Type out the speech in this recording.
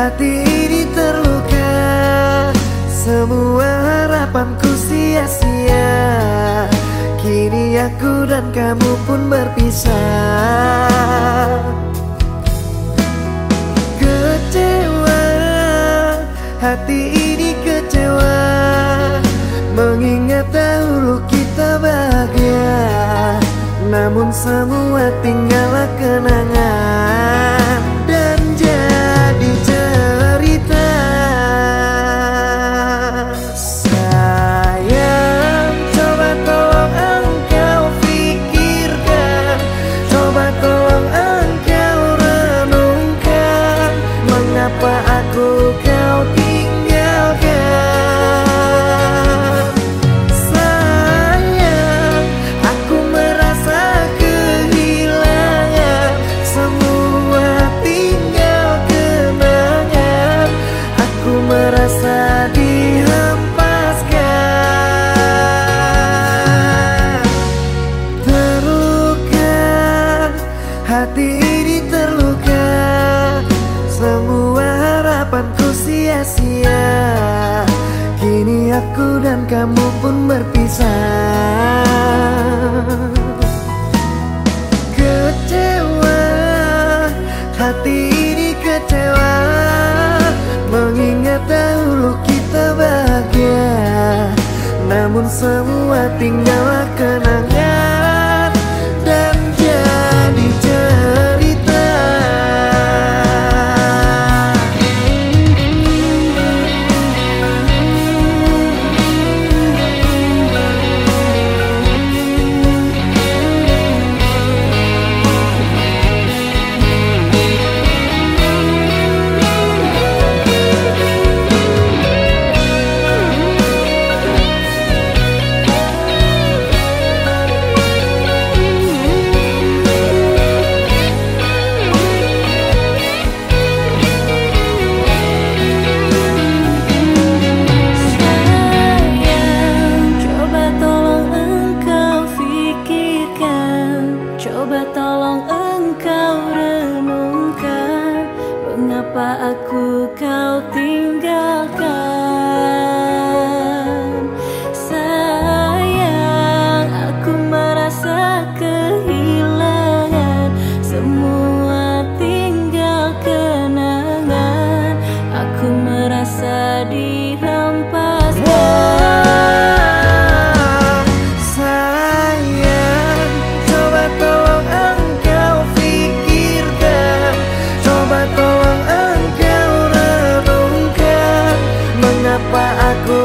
hati ini terluka. Semua harapanku sia-sia. Kini aku dan kamu pun berpisah. Kecewa Hati ini kecewa. Mengingat dahulu kita bahagia Namun semua tinggallah kenangan kamu pun berpisah. Kecewa Hati ini kecewa. Mengingat dahulu kita bahagia Namun semua tinggallah kenangan Mengapa aku kau tinggalkan? Mengapa aku